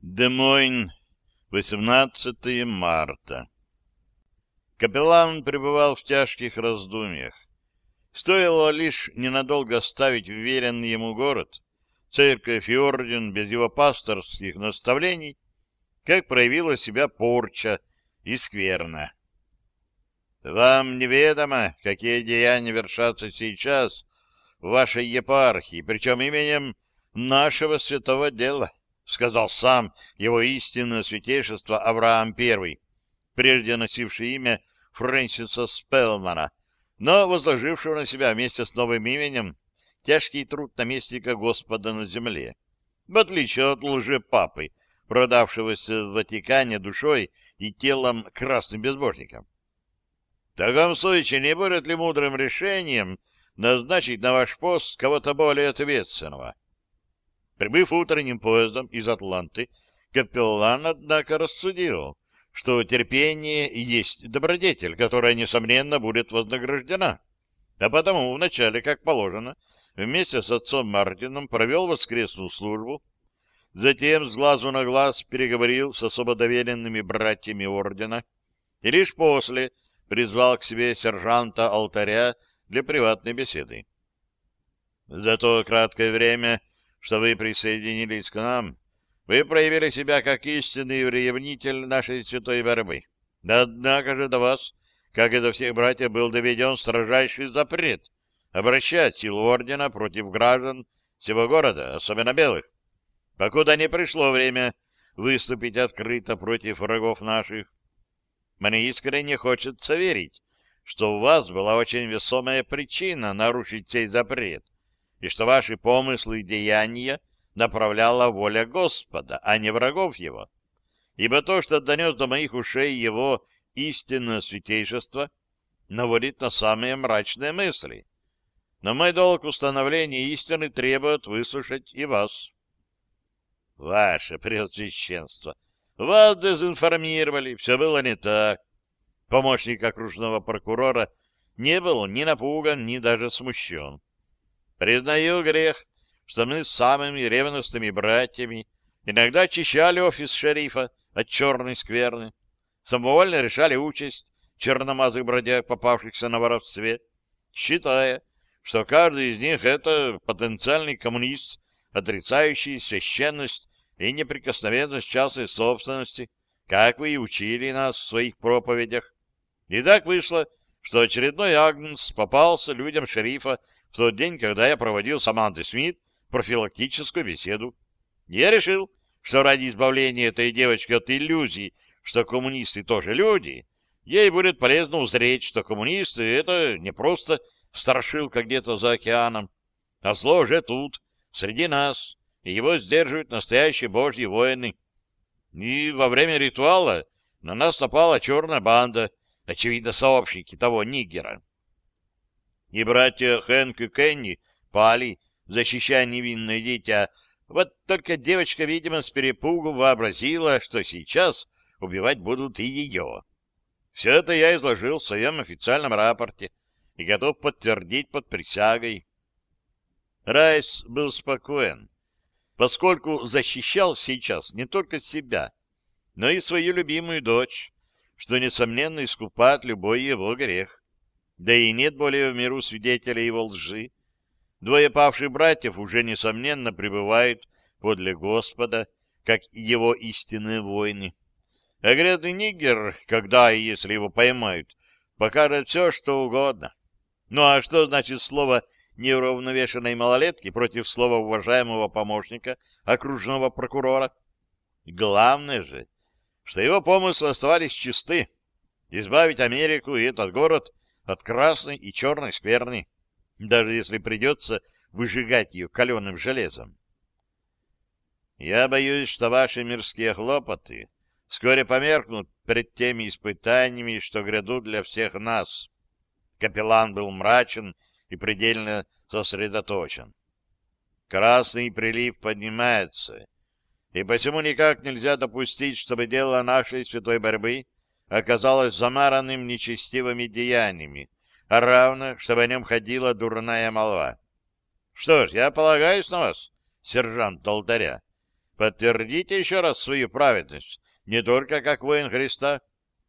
Демойн, 18 марта. Капеллан пребывал в тяжких раздумьях. Стоило лишь ненадолго оставить уверенный ему город, церковь и орден без его пасторских наставлений, как проявила себя порча и скверна. Вам неведомо, какие деяния вершатся сейчас в вашей епархии, причем именем нашего святого дела сказал сам его истинное святейшество Авраам I, прежде носивший имя Фрэнсиса Спелмана, но возложившего на себя вместе с новым именем тяжкий труд наместника Господа на земле, в отличие от лжепапы, продавшегося в Ватикане душой и телом красным безбожникам. В таком случае не будет ли мудрым решением назначить на ваш пост кого-то более ответственного? Прибыв утренним поездом из Атланты, капеллан, однако, рассудил, что терпение есть добродетель, которая, несомненно, будет вознаграждена. А потому вначале, как положено, вместе с отцом Мартином провел воскресную службу, затем с глазу на глаз переговорил с особо доверенными братьями ордена и лишь после призвал к себе сержанта алтаря для приватной беседы. За то краткое время что вы присоединились к нам. Вы проявили себя как истинный ревнитель нашей святой борьбы. Однако же до вас, как и до всех братьев, был доведен строжайший запрет обращать силу ордена против граждан всего города, особенно белых, покуда не пришло время выступить открыто против врагов наших. Мне искренне хочется верить, что у вас была очень весомая причина нарушить сей запрет, и что ваши помыслы и деяния направляла воля Господа, а не врагов его. Ибо то, что донес до моих ушей его истинное святейшество, наводит на самые мрачные мысли. Но мой долг установления истины требует выслушать и вас. Ваше Преосвященство, вас дезинформировали, все было не так. Помощник окружного прокурора не был ни напуган, ни даже смущен. Признаю грех, что мы с самыми ревностными братьями иногда очищали офис шерифа от черной скверны, самовольно решали участь черномазых бродяг, попавшихся на воровстве, считая, что каждый из них — это потенциальный коммунист, отрицающий священность и неприкосновенность частной собственности, как вы и учили нас в своих проповедях. И так вышло, что очередной Агнс попался людям шерифа в тот день, когда я проводил с Амандой Смит профилактическую беседу. Я решил, что ради избавления этой девочки от иллюзий, что коммунисты тоже люди, ей будет полезно узреть, что коммунисты — это не просто страшилка где-то за океаном, а зло уже тут, среди нас, и его сдерживают настоящие божьи воины. И во время ритуала на нас напала черная банда, очевидно, сообщники того нигера. И братья Хэнк и Кенни пали, защищая невинное дитя. Вот только девочка, видимо, с перепугу вообразила, что сейчас убивать будут и ее. Все это я изложил в своем официальном рапорте и готов подтвердить под присягой. Райс был спокоен, поскольку защищал сейчас не только себя, но и свою любимую дочь, что, несомненно, искупает любой его грех. Да и нет более в миру свидетелей его лжи. Двое павших братьев уже, несомненно, пребывают подле Господа, как и его истинные воины. А грязный нигер, когда и если его поймают, покажет все, что угодно. Ну а что значит слово неуравновешенной малолетки против слова уважаемого помощника окружного прокурора? Главное же, что его помыслы оставались чисты. Избавить Америку и этот город от красной и черной скверны, даже если придется выжигать ее каленым железом. Я боюсь, что ваши мирские хлопоты вскоре померкнут перед теми испытаниями, что грядут для всех нас. Капеллан был мрачен и предельно сосредоточен. Красный прилив поднимается, и посему никак нельзя допустить, чтобы дело нашей святой борьбы — оказалось замаранным нечестивыми деяниями, а равно, чтобы о нем ходила дурная молва. Что ж, я полагаюсь на вас, сержант алтаря. Подтвердите еще раз свою праведность, не только как воин Христа,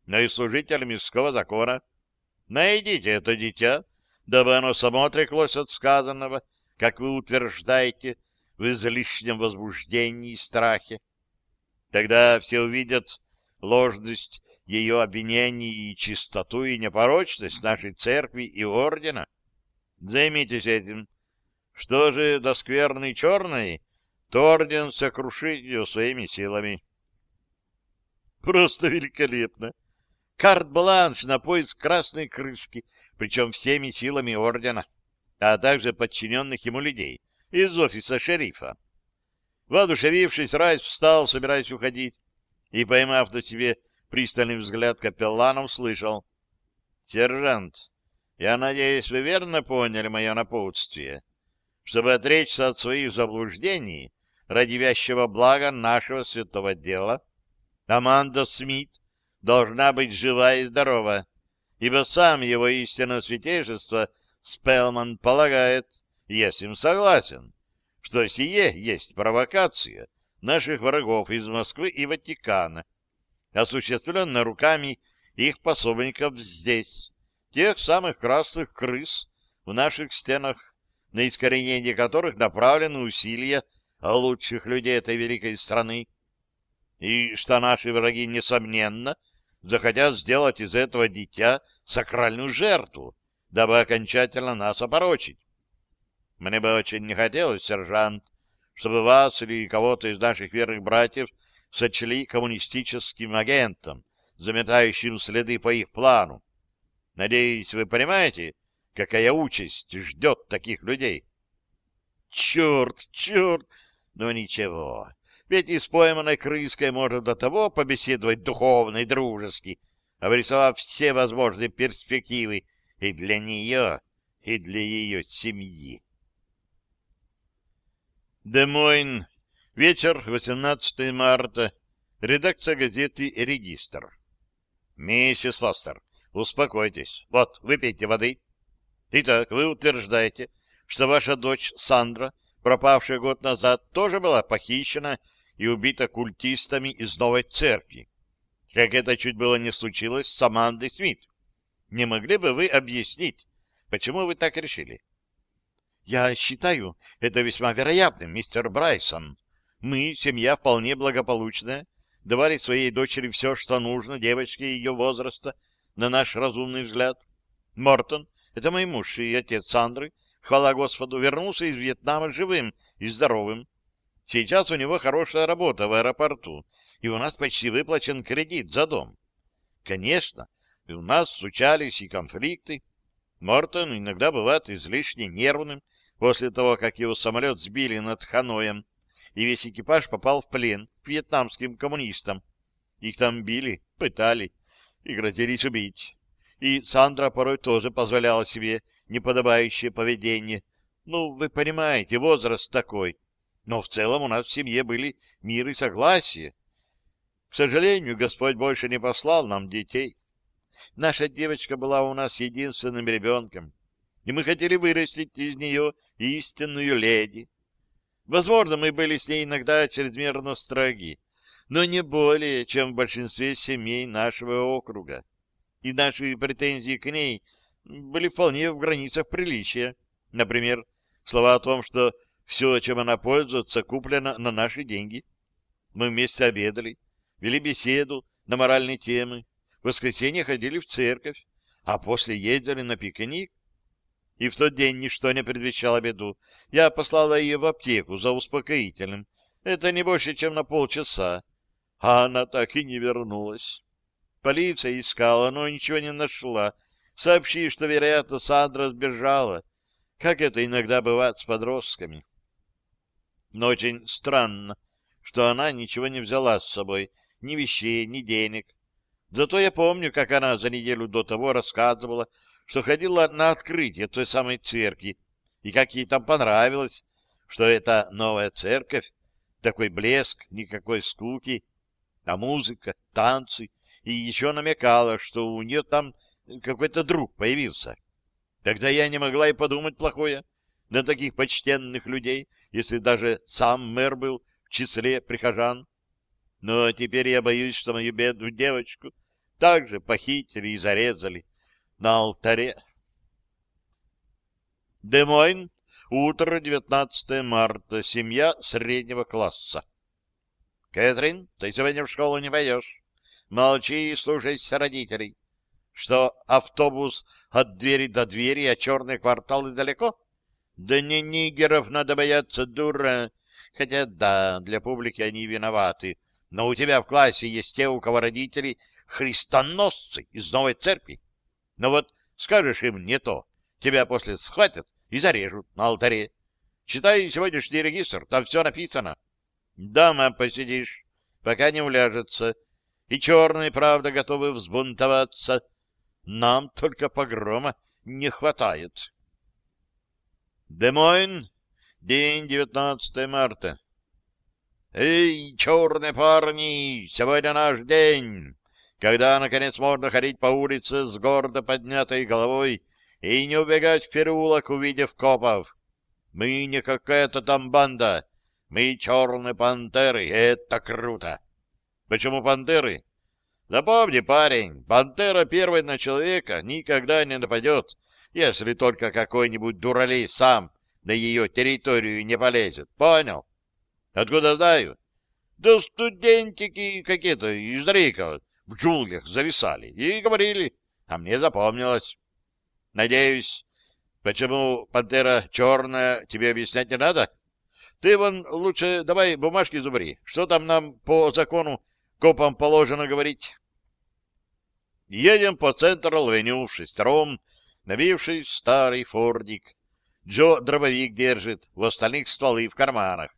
но и служитель мирского закона. Найдите это дитя, дабы оно само отреклось от сказанного, как вы утверждаете, в излишнем возбуждении и страхе. Тогда все увидят ложность ее обвинений и чистоту и непорочность нашей церкви и ордена. Займитесь этим. Что же до скверной черной, то орден сокрушит ее своими силами. Просто великолепно! Карт-бланш на поиск красной крыски, причем всеми силами ордена, а также подчиненных ему людей из офиса шерифа. Воодушевившись, Райс встал, собираясь уходить, и, поймав на себе пристальный взгляд капеллана, услышал. — Сержант, я надеюсь, вы верно поняли мое напутствие. Чтобы отречься от своих заблуждений ради вящего блага нашего святого дела, Аманда Смит должна быть жива и здорова, ибо сам его истинное святейшество Спелман полагает, я с ним согласен, что сие есть провокация наших врагов из Москвы и Ватикана, осуществленная руками их пособников здесь, тех самых красных крыс в наших стенах, на искоренение которых направлены усилия лучших людей этой великой страны, и что наши враги, несомненно, захотят сделать из этого дитя сакральную жертву, дабы окончательно нас опорочить. Мне бы очень не хотелось, сержант, чтобы вас или кого-то из наших верных братьев сочли коммунистическим агентом, заметающим следы по их плану. Надеюсь, вы понимаете, какая участь ждет таких людей? Черт, черт! Но ничего, ведь и с пойманной крыской можно до того побеседовать духовно и дружески, обрисовав все возможные перспективы и для нее, и для ее семьи. Демойн. Вечер, 18 марта. Редакция газеты «Регистр». Миссис Фостер, успокойтесь. Вот, выпейте воды. Итак, вы утверждаете, что ваша дочь Сандра, пропавшая год назад, тоже была похищена и убита культистами из новой церкви. Как это чуть было не случилось с Амандой Смит. Не могли бы вы объяснить, почему вы так решили? Я считаю это весьма вероятным, мистер Брайсон. Мы, семья вполне благополучная, давали своей дочери все, что нужно девочке ее возраста, на наш разумный взгляд. Мортон, это мой муж и отец Сандры, хвала Господу, вернулся из Вьетнама живым и здоровым. Сейчас у него хорошая работа в аэропорту, и у нас почти выплачен кредит за дом. Конечно, и у нас случались и конфликты. Мортон иногда бывает излишне нервным, после того, как его самолет сбили над Ханоем, и весь экипаж попал в плен к вьетнамским коммунистам. Их там били, пытали и грозились убить. И Сандра порой тоже позволяла себе неподобающее поведение. Ну, вы понимаете, возраст такой. Но в целом у нас в семье были мир и согласие. К сожалению, Господь больше не послал нам детей. Наша девочка была у нас единственным ребенком, и мы хотели вырастить из нее истинную леди. Возможно, мы были с ней иногда чрезмерно строги, но не более, чем в большинстве семей нашего округа. И наши претензии к ней были вполне в границах приличия. Например, слова о том, что все, чем она пользуется, куплено на наши деньги. Мы вместе обедали, вели беседу на моральные темы, в воскресенье ходили в церковь, а после ездили на пикник и в тот день ничто не предвещало беду. Я послала ее в аптеку за успокоительным. Это не больше, чем на полчаса. А она так и не вернулась. Полиция искала, но ничего не нашла. Сообщи, что, вероятно, Сандра сбежала, как это иногда бывает с подростками. Но очень странно, что она ничего не взяла с собой, ни вещей, ни денег. Зато я помню, как она за неделю до того рассказывала, что ходила на открытие той самой церкви, и как ей там понравилось, что это новая церковь, такой блеск, никакой скуки, а музыка, танцы, и еще намекала, что у нее там какой-то друг появился. Тогда я не могла и подумать плохое на таких почтенных людей, если даже сам мэр был в числе прихожан. Но теперь я боюсь, что мою бедную девочку также похитили и зарезали на алтаре. Демойн, утро 19 марта, семья среднего класса. Кэтрин, ты сегодня в школу не пойдешь. Молчи и слушайся родителей. Что, автобус от двери до двери, а черные кварталы далеко? Да не нигеров надо бояться, дура. Хотя да, для публики они виноваты. Но у тебя в классе есть те, у кого родители христоносцы из новой церкви. Но вот скажешь им не то, тебя после схватят и зарежут на алтаре. Читай сегодняшний регистр, там все написано. Дома посидишь, пока не уляжется. И черные, правда, готовы взбунтоваться. Нам только погрома не хватает. Демойн, день 19 марта. Эй, черные парни, сегодня наш день, когда, наконец, можно ходить по улице с гордо поднятой головой и не убегать в переулок, увидев копов. Мы не какая-то там банда, мы черные пантеры, и это круто. Почему пантеры? Запомни, парень, пантера первой на человека никогда не нападет, если только какой-нибудь дуралей сам на ее территорию не полезет. Понял? Откуда знаю? Да студентики какие-то из Дрейкова в джунглях зависали и говорили, а мне запомнилось. Надеюсь, почему пантера черная, тебе объяснять не надо? Ты вон лучше давай бумажки зубри. Что там нам по закону копам положено говорить? Едем по Централ-авеню в шестером, набившись старый фордик. Джо дробовик держит, у остальных стволы в карманах.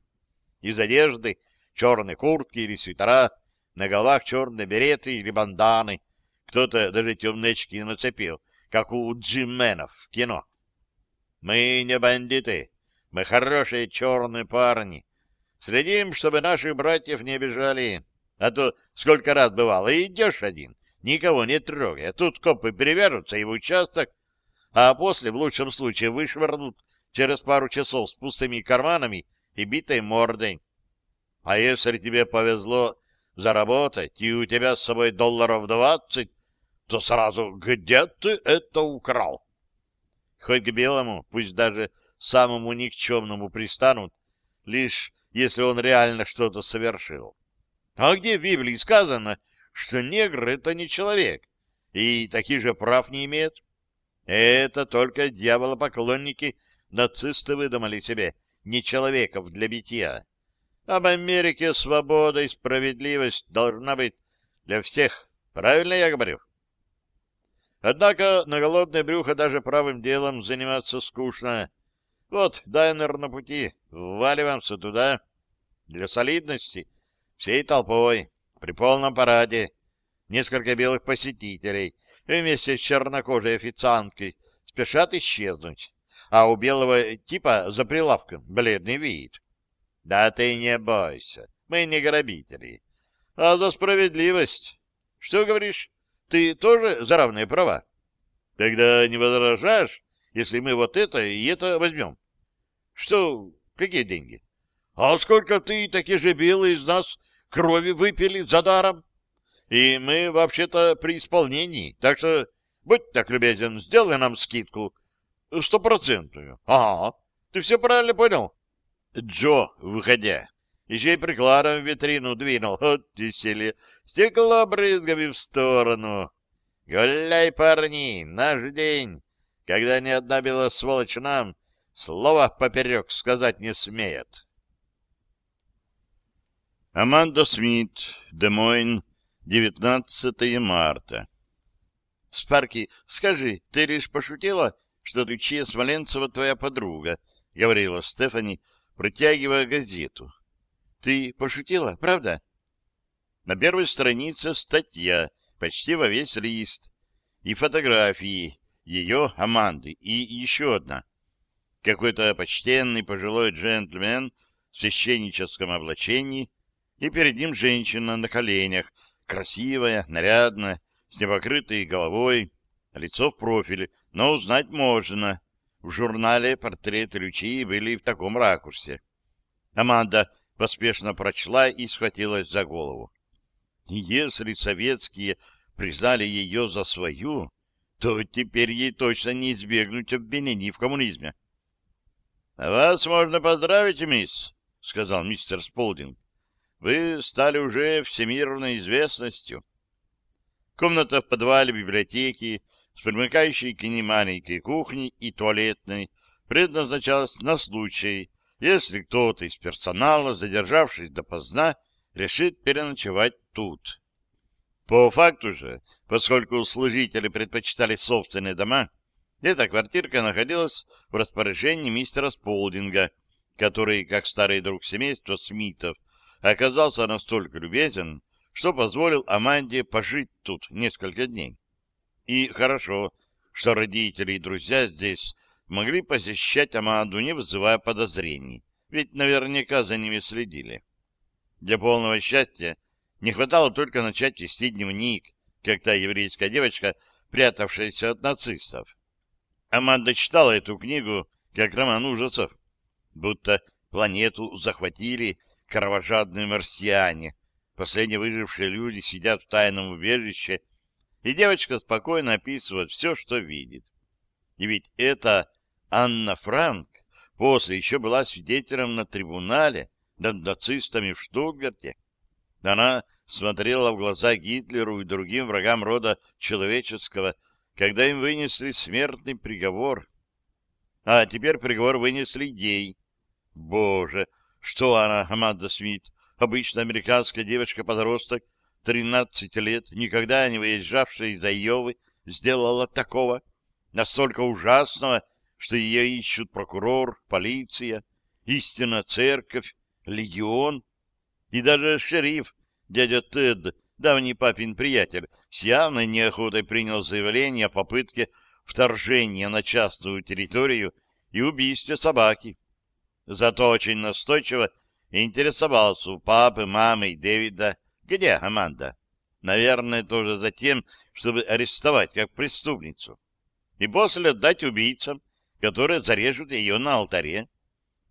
Из одежды черные куртки или свитера, на головах черные береты или банданы. Кто-то даже темные очки нацепил, как у джимменов в кино. Мы не бандиты, мы хорошие черные парни. Следим, чтобы наших братьев не обижали. А то сколько раз бывало, идешь один, никого не трогай, а тут копы перевяжутся и в участок, а после, в лучшем случае, вышвырнут через пару часов с пустыми карманами и битой мордой. А если тебе повезло заработать, и у тебя с собой долларов двадцать, то сразу где ты это украл? Хоть к белому, пусть даже самому никчемному пристанут, лишь если он реально что-то совершил. А где в Библии сказано, что негр — это не человек, и таких же прав не имеет? Это только дьяволопоклонники нацисты выдумали себе не человеков для битья. Об Америке свобода и справедливость должна быть для всех. Правильно я говорю? Однако на голодное брюхо даже правым делом заниматься скучно. Вот, дайнер на пути, вваливаемся туда. Для солидности, всей толпой, при полном параде. Несколько белых посетителей вместе с чернокожей официанткой спешат исчезнуть. А у белого типа за прилавком бледный вид. Да ты не бойся, мы не грабители. А за справедливость. Что говоришь? Ты тоже за равные права? Тогда не возражаешь, если мы вот это и это возьмем? Что? Какие деньги? А сколько ты, такие же белые, из нас крови выпили за даром? И мы вообще-то при исполнении, так что будь так любезен, сделай нам скидку. Стопроцентную. Ага, ты все правильно понял? Джо, выходя, еще и прикладом в витрину двинул. Вот веселье. Стекло брызгами в сторону. Гуляй, парни, наш день, когда ни одна белая сволочь нам слова поперек сказать не смеет. Аманда Смит, Демойн, 19 марта. Спарки, скажи, ты лишь пошутила, что Лючия Смоленцева твоя подруга? — говорила Стефани, протягивая газету. — Ты пошутила, правда? На первой странице статья, почти во весь лист, и фотографии ее, Аманды, и еще одна. Какой-то почтенный пожилой джентльмен в священническом облачении, и перед ним женщина на коленях, красивая, нарядная, с непокрытой головой, лицо в профиле, но узнать можно. В журнале портреты Лючии были в таком ракурсе. Аманда поспешно прочла и схватилась за голову. Если советские признали ее за свою, то теперь ей точно не избегнуть обвинений в коммунизме. — Вас можно поздравить, мисс, — сказал мистер Сполдинг. — Вы стали уже всемирной известностью. Комната в подвале библиотеки с примыкающей к ней маленькой кухней и туалетной предназначалась на случай, если кто-то из персонала, задержавшись допоздна, решит переночевать тут. По факту же, поскольку служители предпочитали собственные дома, эта квартирка находилась в распоряжении мистера Сполдинга, который, как старый друг семейства Смитов, оказался настолько любезен, что позволил Аманде пожить тут несколько дней. И хорошо, что родители и друзья здесь могли посещать Аманду, не вызывая подозрений, ведь наверняка за ними следили. Для полного счастья не хватало только начать вести дневник, как та еврейская девочка, прятавшаяся от нацистов. Аманда читала эту книгу как роман ужасов, будто планету захватили кровожадные марсиане, последние выжившие люди сидят в тайном убежище, и девочка спокойно описывает все, что видит. И ведь это Анна Франк после еще была свидетелем на трибунале над нацистами в Штутгарте. Она смотрела в глаза Гитлеру и другим врагам рода человеческого, когда им вынесли смертный приговор. А теперь приговор вынесли ей. Боже, что она, Аманда Смит, обычная американская девочка-подросток, 13 лет, никогда не выезжавшая из Айовы, сделала такого, настолько ужасного, что ее ищут прокурор, полиция, истинная церковь, легион и даже шериф, дядя Тед, давний папин приятель, с явной неохотой принял заявление о попытке вторжения на частную территорию и убийстве собаки. Зато очень настойчиво интересовался у папы, мамы и Дэвида, где Аманда. Наверное, тоже за тем, чтобы арестовать как преступницу. И после отдать убийцам, которые зарежут ее на алтаре.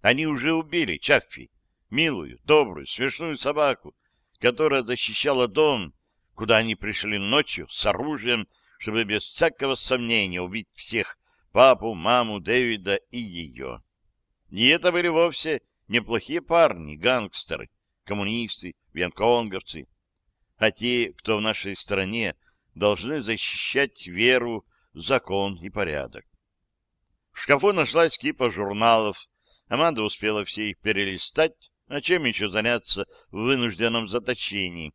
Они уже убили Чаффи, милую, добрую, смешную собаку, которая защищала дом, куда они пришли ночью с оружием, чтобы без всякого сомнения убить всех, папу, маму, Дэвида и ее. И это были вовсе неплохие парни, гангстеры, коммунисты, вьетконговцы, а те, кто в нашей стране, должны защищать веру, закон и порядок. В шкафу нашлась кипа журналов. Аманда успела все их перелистать, а чем еще заняться в вынужденном заточении.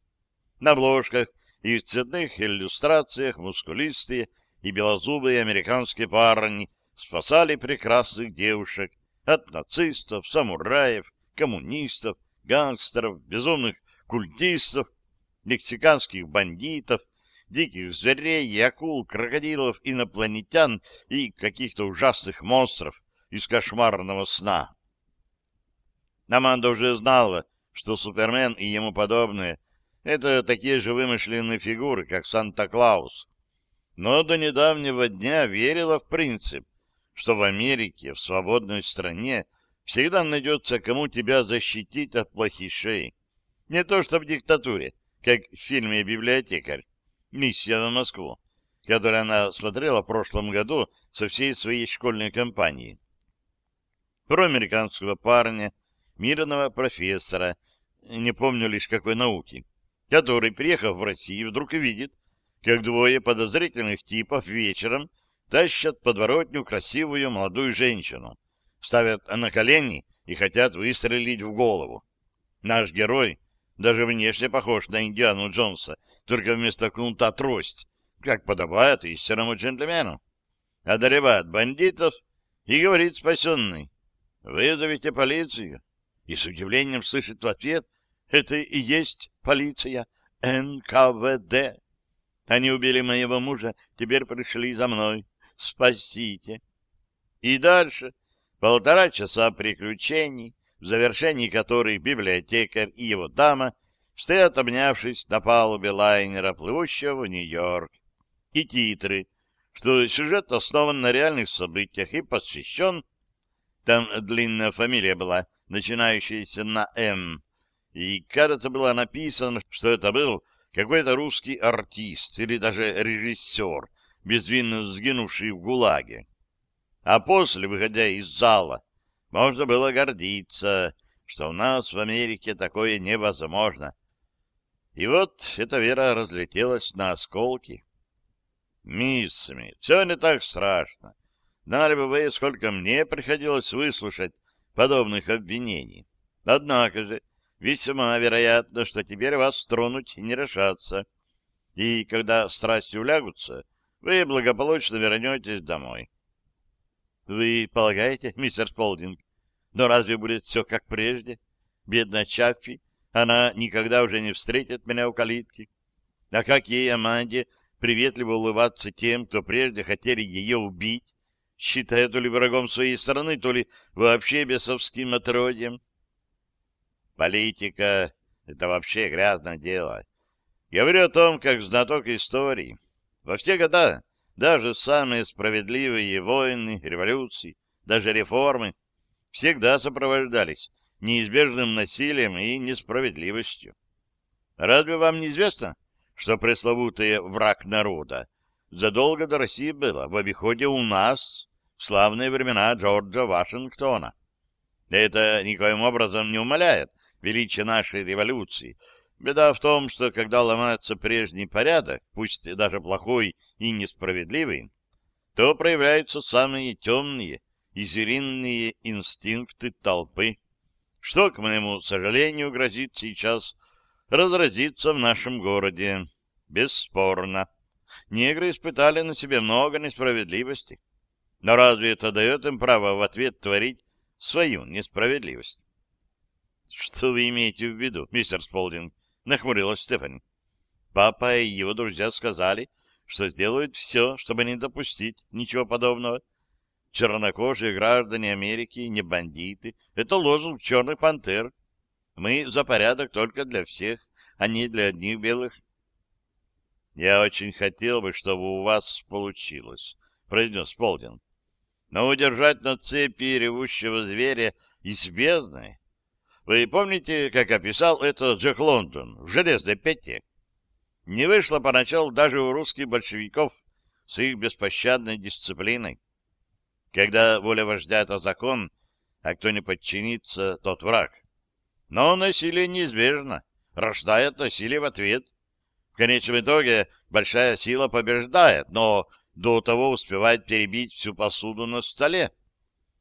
На обложках и в цветных иллюстрациях мускулистые и белозубые американские парни спасали прекрасных девушек от нацистов, самураев, коммунистов, гангстеров, безумных культистов, мексиканских бандитов диких зверей, акул, крокодилов, инопланетян и каких-то ужасных монстров из кошмарного сна. Аманда уже знала, что Супермен и ему подобные — это такие же вымышленные фигуры, как Санта-Клаус. Но до недавнего дня верила в принцип, что в Америке, в свободной стране, всегда найдется, кому тебя защитить от плохишей. Не то что в диктатуре, как в фильме «Библиотекарь» миссия на Москву, которую она смотрела в прошлом году со всей своей школьной компанией. Про американского парня, мирного профессора, не помню лишь какой науки, который, приехав в Россию, вдруг видит, как двое подозрительных типов вечером тащат подворотню красивую молодую женщину, ставят на колени и хотят выстрелить в голову. Наш герой даже внешне похож на Индиану Джонса, только вместо кнута трость, как подобает истинному джентльмену. Одолевает бандитов и говорит спасенный, «Вызовите полицию». И с удивлением слышит в ответ, «Это и есть полиция НКВД. Они убили моего мужа, теперь пришли за мной. Спасите». И дальше полтора часа приключений, в завершении которых библиотекарь и его дама стоят, обнявшись на палубе лайнера, плывущего в Нью-Йорк. И титры, что сюжет основан на реальных событиях и посвящен... Там длинная фамилия была, начинающееся на «М», и, кажется, было написано, что это был какой-то русский артист или даже режиссер, безвинно сгинувший в ГУЛАГе. А после, выходя из зала, можно было гордиться, что у нас в Америке такое невозможно. И вот эта вера разлетелась на осколки. Мисс Смит, все не так страшно. Знали бы вы, сколько мне приходилось выслушать подобных обвинений. Однако же, весьма вероятно, что теперь вас тронуть не решатся. И когда страсти улягутся, вы благополучно вернетесь домой. — Вы полагаете, мистер Сполдинг, но разве будет все как прежде? Бедная Чаффи, она никогда уже не встретит меня у калитки. А как ей, Аманде, приветливо улыбаться тем, кто прежде хотели ее убить, считая то ли врагом своей страны, то ли вообще бесовским отродьем? Политика — это вообще грязное дело. Говорю о том, как знаток истории. Во все года даже самые справедливые войны, революции, даже реформы всегда сопровождались неизбежным насилием и несправедливостью. Разве вам не известно, что пресловутый враг народа задолго до России было в обиходе у нас в славные времена Джорджа Вашингтона? Это никоим образом не умаляет величие нашей революции. Беда в том, что когда ломается прежний порядок, пусть даже плохой и несправедливый, то проявляются самые темные и звериные инстинкты толпы, что, к моему сожалению, грозит сейчас разразиться в нашем городе. Бесспорно. Негры испытали на себе много несправедливости. Но разве это дает им право в ответ творить свою несправедливость? — Что вы имеете в виду, мистер Сполдинг? — нахмурилась Стефани. Папа и его друзья сказали, что сделают все, чтобы не допустить ничего подобного. Чернокожие граждане Америки не бандиты. Это лозунг черных пантер. Мы за порядок только для всех, а не для одних белых. Я очень хотел бы, чтобы у вас получилось, произнес Полдин. Но удержать на цепи ревущего зверя из бездны... Вы помните, как описал это Джек Лондон в «Железной пяте»? Не вышло поначалу даже у русских большевиков с их беспощадной дисциплиной. Когда воля вождя — это закон, а кто не подчинится, тот враг. Но насилие неизбежно, рождает насилие в ответ. В конечном итоге большая сила побеждает, но до того успевает перебить всю посуду на столе.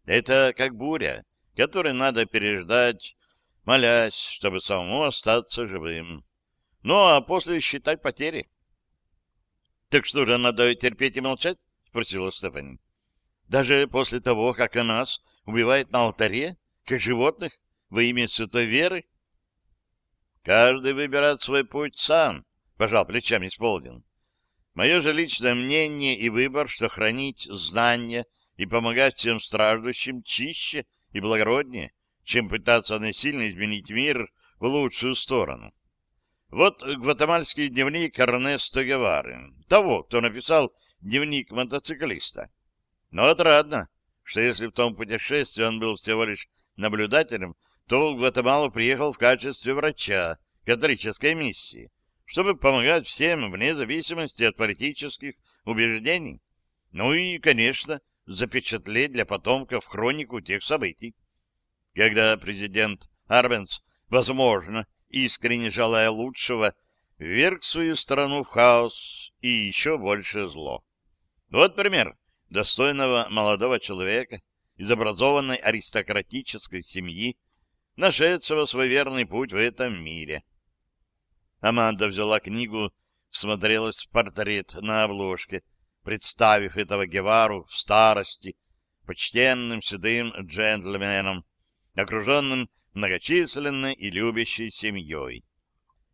Это как буря, которую надо переждать, молясь, чтобы самому остаться живым. Ну, а после считать потери. — Так что же, надо терпеть и молчать? — спросила Стефани. — Даже после того, как и нас убивают на алтаре, как животных? во имя святой веры? Каждый выбирает свой путь сам, пожал плечами Сполдин. Мое же личное мнение и выбор, что хранить знания и помогать всем страждущим чище и благороднее, чем пытаться насильно изменить мир в лучшую сторону. Вот гватемальский дневник Эрнесто Гевары, того, кто написал дневник мотоциклиста. Но отрадно, что если в том путешествии он был всего лишь наблюдателем, то в Гватемалу приехал в качестве врача католической миссии, чтобы помогать всем вне зависимости от политических убеждений. Ну и, конечно, запечатлеть для потомков хронику тех событий. Когда президент Арбенс, возможно, искренне желая лучшего, вверг свою страну в хаос и еще больше зло. Вот пример достойного молодого человека из образованной аристократической семьи, нашедшего свой верный путь в этом мире. Аманда взяла книгу, всмотрелась в портрет на обложке, представив этого Гевару в старости, почтенным седым джентльменом, окруженным многочисленной и любящей семьей.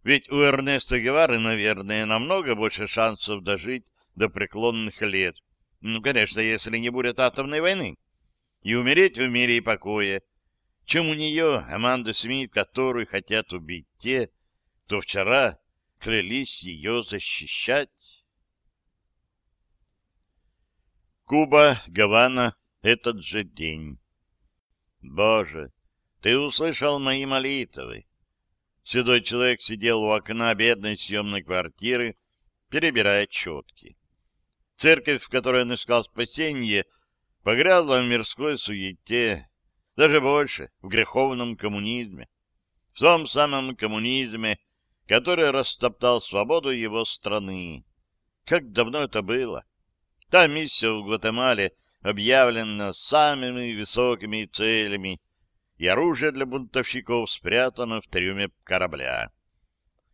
Ведь у Эрнеста Гевары, наверное, намного больше шансов дожить до преклонных лет. Ну, конечно, если не будет атомной войны. И умереть в мире и покое, чем у нее, Аманда Смит, которую хотят убить те, кто вчера клялись ее защищать. Куба, Гавана, этот же день. Боже, ты услышал мои молитвы. Седой человек сидел у окна бедной съемной квартиры, перебирая четки. Церковь, в которой он искал спасение, погрязла в мирской суете, даже больше, в греховном коммунизме. В том самом коммунизме, который растоптал свободу его страны. Как давно это было? Та миссия в Гватемале объявлена самыми высокими целями, и оружие для бунтовщиков спрятано в трюме корабля.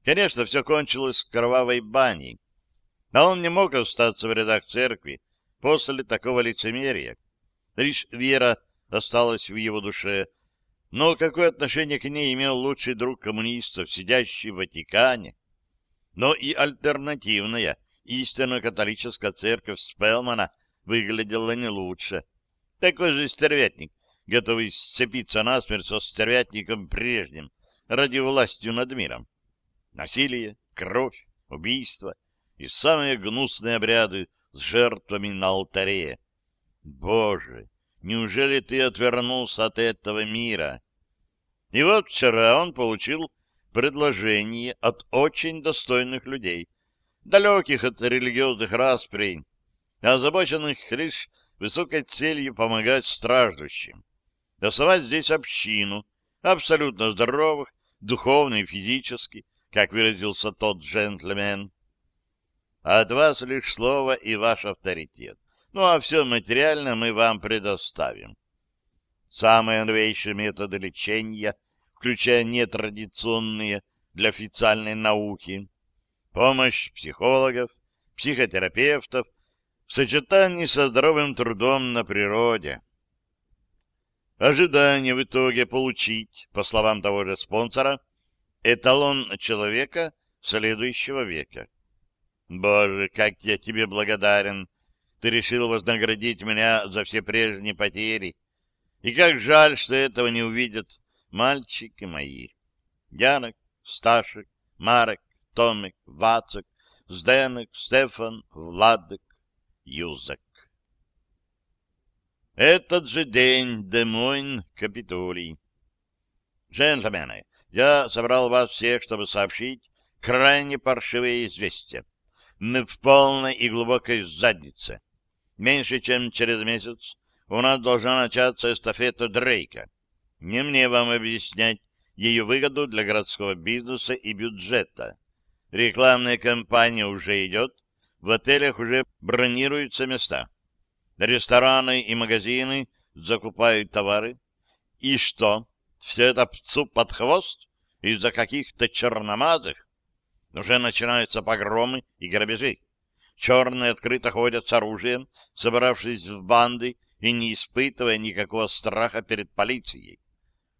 Конечно, все кончилось кровавой баней, но он не мог остаться в рядах церкви после такого лицемерия. Лишь вера осталась в его душе, но какое отношение к ней имел лучший друг коммунистов, сидящий в Ватикане? Но и альтернативная, истинно католическая церковь Спелмана выглядела не лучше. Такой же стервятник, готовый сцепиться насмерть со стервятником прежним, ради властью над миром. Насилие, кровь, убийство и самые гнусные обряды с жертвами на алтаре. Боже, неужели ты отвернулся от этого мира? И вот вчера он получил предложение от очень достойных людей, далеких от религиозных расприй, озабоченных лишь высокой целью помогать страждущим основать здесь общину, абсолютно здоровых, духовно и физически, как выразился тот джентльмен. От вас лишь слово и ваш авторитет. Ну, а все материально мы вам предоставим. Самые новейшие методы лечения, включая нетрадиционные для официальной науки, помощь психологов, психотерапевтов в сочетании со здоровым трудом на природе. Ожидание в итоге получить, по словам того же спонсора, эталон человека следующего века. Боже, как я тебе благодарен! Ты решил вознаградить меня за все прежние потери. И как жаль, что этого не увидят мальчики мои. Янок, Сташек, Марек, Томик, Вацик, Зденек, Стефан, Владик, Юзак. Этот же день Демойн, Капитолий. Джентльмены, я собрал вас всех, чтобы сообщить крайне паршивые известия. В полной и глубокой заднице. Меньше чем через месяц у нас должна начаться эстафета Дрейка. Не мне вам объяснять ее выгоду для городского бизнеса и бюджета. Рекламная кампания уже идет, в отелях уже бронируются места. Рестораны и магазины закупают товары. И что, все это пцу под хвост из-за каких-то черномазых? Уже начинаются погромы и грабежи. Черные открыто ходят с оружием, собравшись в банды и не испытывая никакого страха перед полицией.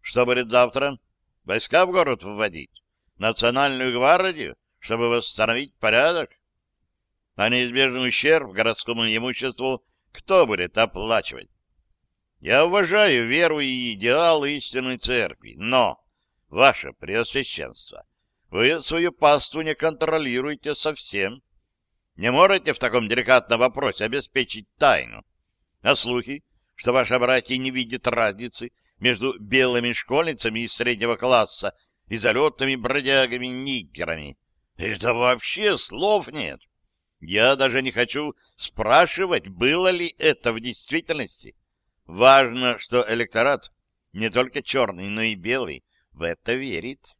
Что будет завтра? Войска в город вводить? Национальную гвардию, чтобы восстановить порядок? А неизбежный ущерб городскому имуществу кто будет оплачивать? Я уважаю веру и идеалы истинной церкви, но, ваше преосвященство, вы свою паству не контролируете совсем. Не можете в таком деликатном вопросе обеспечить тайну. А слухи, что ваши братья не видят разницы между белыми школьницами из среднего класса и залетными бродягами-нигерами, это вообще слов нет. Я даже не хочу спрашивать, было ли это в действительности. Важно, что электорат, не только черный, но и белый, в это верит.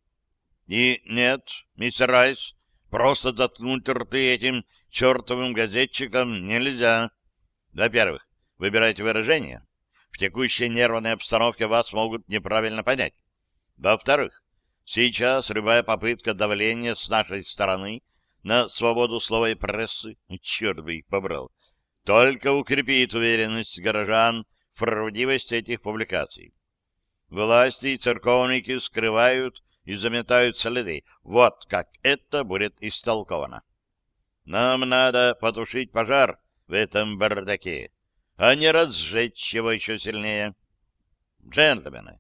И нет, мистер Райс, просто заткнуть рты этим чертовым газетчикам нельзя. Во-первых, выбирайте выражение. В текущей нервной обстановке вас могут неправильно понять. Во-вторых, сейчас любая попытка давления с нашей стороны — на свободу слова и прессы, черт бы их побрал, только укрепит уверенность горожан в правдивости этих публикаций. Власти и церковники скрывают и заметают следы. Вот как это будет истолковано. Нам надо потушить пожар в этом бардаке, а не разжечь его еще сильнее. Джентльмены,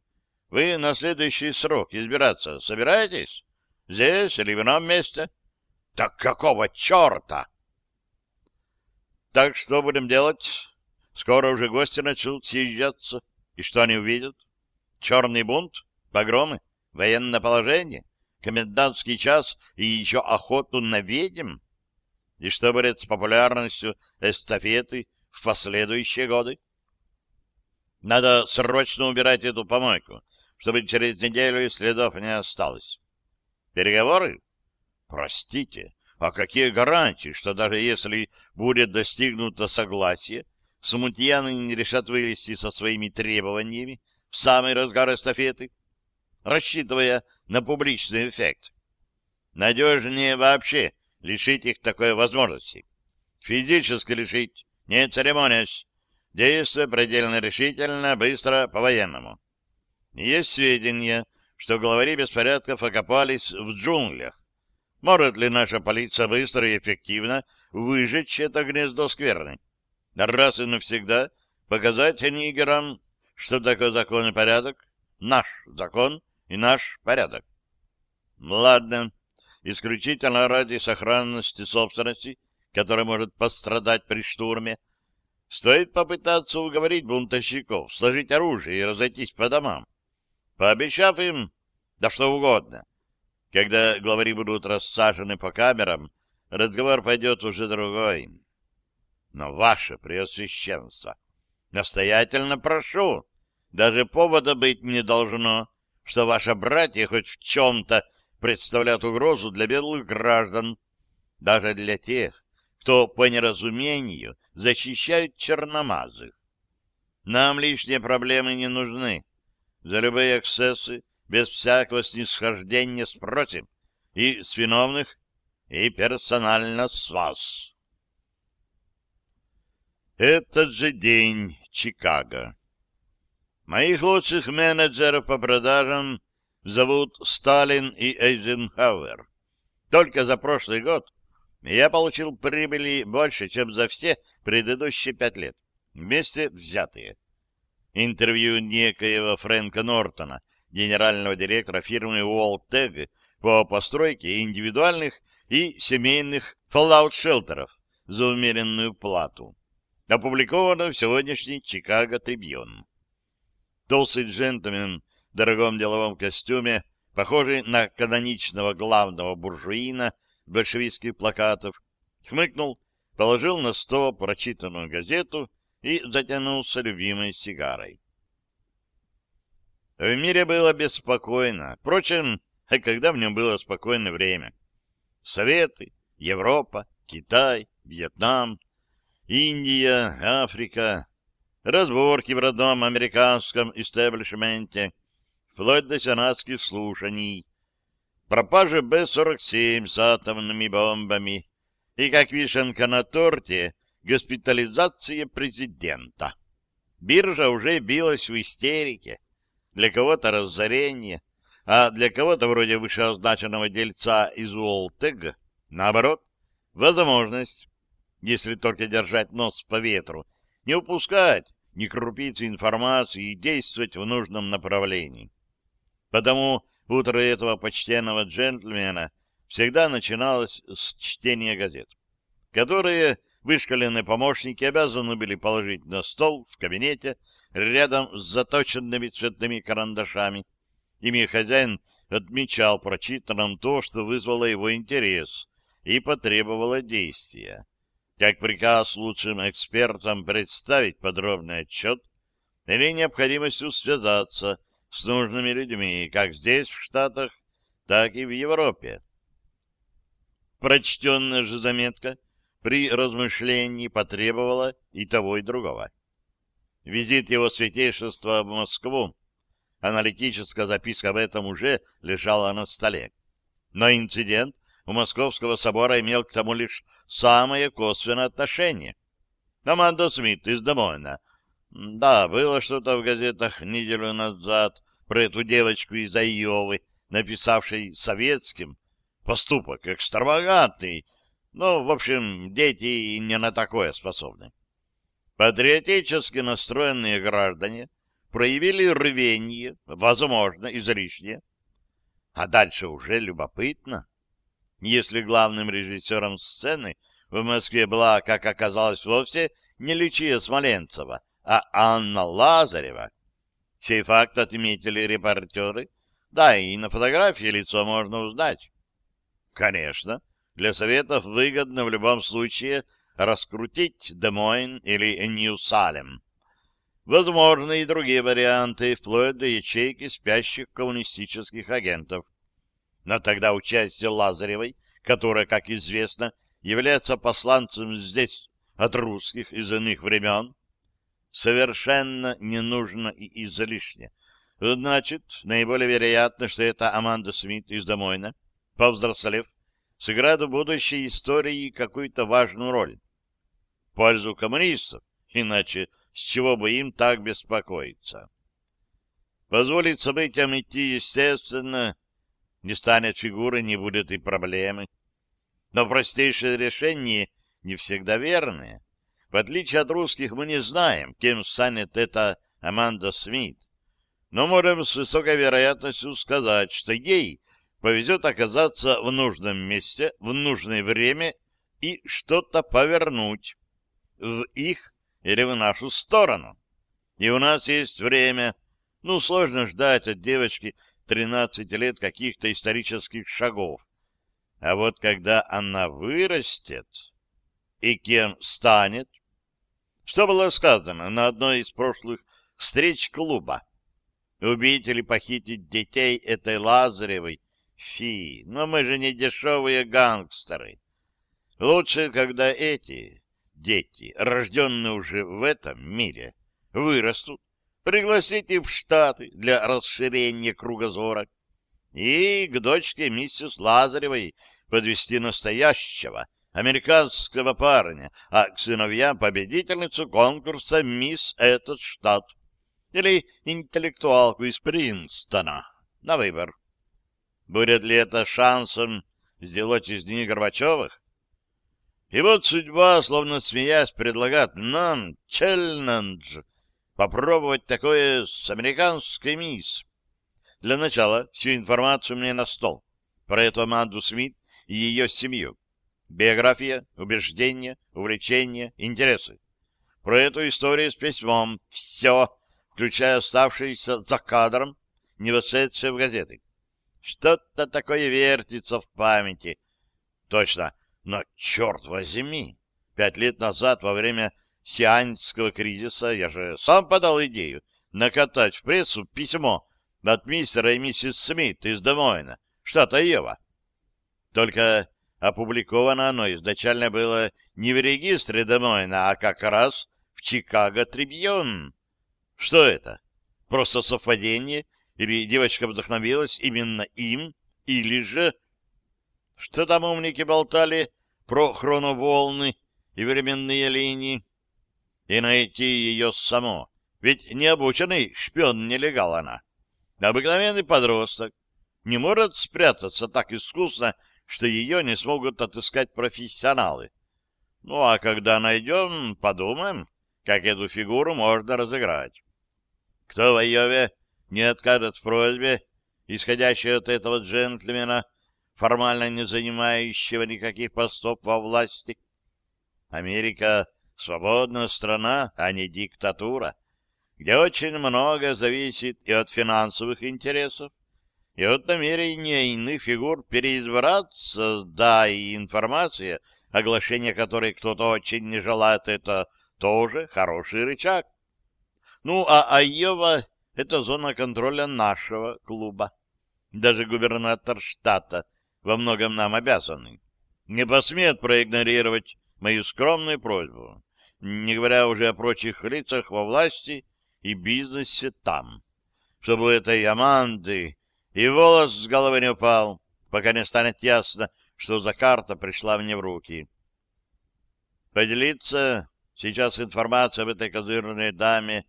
вы на следующий срок избираться собираетесь? Здесь или в ином месте? Так какого черта? Так что будем делать? Скоро уже гости начнут съезжаться. И что они увидят? Черный бунт? Погромы? Военное положение? Комендантский час и еще охоту на ведьм? И что будет с популярностью эстафеты в последующие годы? Надо срочно убирать эту помойку, чтобы через неделю следов не осталось. Переговоры? Простите, а какие гарантии, что даже если будет достигнуто согласие, смутьяны не решат вылезти со своими требованиями в самый разгар эстафеты, рассчитывая на публичный эффект? Надежнее вообще лишить их такой возможности. Физически лишить, не церемонясь, действуя предельно решительно, быстро, по-военному. Есть сведения, что главари беспорядков окопались в джунглях. Может ли наша полиция быстро и эффективно выжечь это гнездо скверны? Раз и навсегда показать нигерам, что такое закон и порядок? Наш закон и наш порядок. Ладно, исключительно ради сохранности собственности, которая может пострадать при штурме, стоит попытаться уговорить бунтовщиков сложить оружие и разойтись по домам, пообещав им да что угодно. Когда главари будут рассажены по камерам, разговор пойдет уже другой. Но ваше преосвященство, настоятельно прошу, даже повода быть не должно, что ваши братья хоть в чем-то представляют угрозу для белых граждан, даже для тех, кто по неразумению защищают черномазых. Нам лишние проблемы не нужны. За любые эксцессы без всякого снисхождения спросим и с виновных, и персонально с вас. Этот же день Чикаго. Моих лучших менеджеров по продажам зовут Сталин и Эйзенхауэр. Только за прошлый год я получил прибыли больше, чем за все предыдущие пять лет, вместе взятые. Интервью некоего Фрэнка Нортона, генерального директора фирмы Уолтег по постройке индивидуальных и семейных фоллаут-шелтеров за умеренную плату. Опубликовано в сегодняшний Чикаго Трибьон. Толстый джентльмен дорогом деловом костюме, похожий на каноничного главного буржуина большевистских плакатов, хмыкнул, положил на стол прочитанную газету и затянулся любимой сигарой. В мире было беспокойно. Впрочем, а когда в нем было спокойное время? Советы, Европа, Китай, Вьетнам, Индия, Африка, разборки в родном американском истеблишменте — вплоть до сенатских слушаний, пропажа Б-47 с атомными бомбами и, как вишенка на торте, госпитализация президента. Биржа уже билась в истерике. Для кого-то разорение, а для кого-то вроде вышеозначенного дельца из Уолтега, наоборот, возможность, если только держать нос по ветру, не упускать ни крупицы информации и действовать в нужном направлении. Потому утро этого почтенного джентльмена всегда начиналось с чтения газет, которые вышкаленные помощники обязаны были положить на стол в кабинете рядом с заточенными цветными карандашами. Ими хозяин отмечал прочитанным то, что вызвало его интерес и потребовало действия. Как приказ лучшим экспертам представить подробный отчет или необходимостью связаться с нужными людьми, как здесь, в Штатах, так и в Европе. Прочтенная же заметка при размышлении потребовала и того, и другого. Визит его святейшества в Москву, аналитическая записка об этом уже лежала на столе. Но инцидент у Московского собора имел к тому лишь самое косвенное отношение. Аманда Смит из Демойна да, было что-то в газетах неделю назад про эту девочку из Айовы, написавшей советским. Поступок экстравагантный, но, в общем, дети не на такое способны. Патриотически настроенные граждане проявили рвение, возможно, излишнее. А дальше уже любопытно. Если главным режиссером сцены в Москве была, как оказалось, вовсе не Лючия Смоленцева, а Анна Лазарева, Сей факт отметили репортеры. Да, и на фотографии лицо можно узнать. Конечно, для Советов выгодно в любом случае раскрутить Демойн или Нью-Салем. Возможны и другие варианты, вплоть до ячейки спящих коммунистических агентов. Но тогда участие Лазаревой, которая, как известно, является посланцем здесь от русских из иных времен, совершенно не нужно и излишне. Значит, наиболее вероятно, что это Аманда Смит из Домойна, повзрослев, сыграет в будущей истории какую-то важную роль. В пользу коммунистов, иначе с чего бы им так беспокоиться? Позволить событиям идти естественно, не станет фигуры, не будет и проблемы. Но простейшее решение не всегда верное. В отличие от русских, мы не знаем, кем станет эта Аманда Смит. Но можем с высокой вероятностью сказать, что ей повезет оказаться в нужном месте, в нужное время и что-то повернуть в их или в нашу сторону. И у нас есть время. Ну, сложно ждать от девочки 13 лет каких-то исторических шагов. А вот когда она вырастет и кем станет, что было сказано на одной из прошлых встреч клуба? Убить или похитить детей этой Лазаревой? Фи, но мы же не дешевые гангстеры. Лучше, когда эти дети, рожденные уже в этом мире, вырастут, пригласите в Штаты для расширения кругозора и к дочке миссис Лазаревой подвести настоящего, американского парня, а к сыновьям победительницу конкурса «Мисс этот штат» или интеллектуалку из Принстона на выбор. Будет ли это шансом сделать из них Горбачевых? И вот судьба, словно смеясь, предлагает нам, челлендж, попробовать такое с американской мисс. Для начала всю информацию мне на стол про эту Аманду Смит и ее семью. Биография, убеждения, увлечения, интересы. Про эту историю с письмом. Все, включая оставшиеся за кадром, не вошедшие в газеты. Что-то такое вертится в памяти. Точно, но черт возьми! Пять лет назад, во время сианского кризиса, я же сам подал идею накатать в прессу письмо от мистера и миссис Смит из Демойна, штата Ева. Только Опубликовано оно изначально было не в регистре Демойна, а как раз в Чикаго Трибьон. Что это? Просто совпадение? Или девочка вдохновилась именно им? Или же... Что там умники болтали про хроноволны и временные линии? И найти ее само. Ведь необученный шпион-нелегал она. Обыкновенный подросток не может спрятаться так искусно что ее не смогут отыскать профессионалы. Ну, а когда найдем, подумаем, как эту фигуру можно разыграть. Кто в Айове не откажет в просьбе, исходящей от этого джентльмена, формально не занимающего никаких постов во власти? Америка — свободная страна, а не диктатура, где очень много зависит и от финансовых интересов, и от намерения иных фигур переизбраться, да, и информация, оглашение которой кто-то очень не желает, это тоже хороший рычаг. Ну, а Айова — это зона контроля нашего клуба. Даже губернатор штата во многом нам обязанный. Не посмеет проигнорировать мою скромную просьбу, не говоря уже о прочих лицах во власти и бизнесе там. Чтобы у этой Аманды и волос с головы не упал, пока не станет ясно, что за карта пришла мне в руки. Поделиться сейчас информацией об этой козырной даме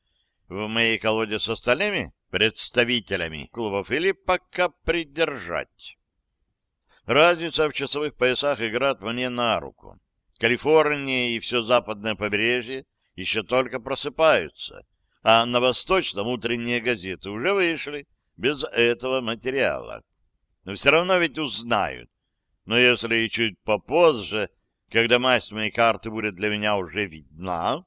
в моей колоде с остальными представителями клубов или пока придержать. Разница в часовых поясах играет мне на руку. Калифорния и все западное побережье еще только просыпаются, а на восточном утренние газеты уже вышли, без этого материала. Но все равно ведь узнают. Но если чуть попозже, когда масть моей карты будет для меня уже видна,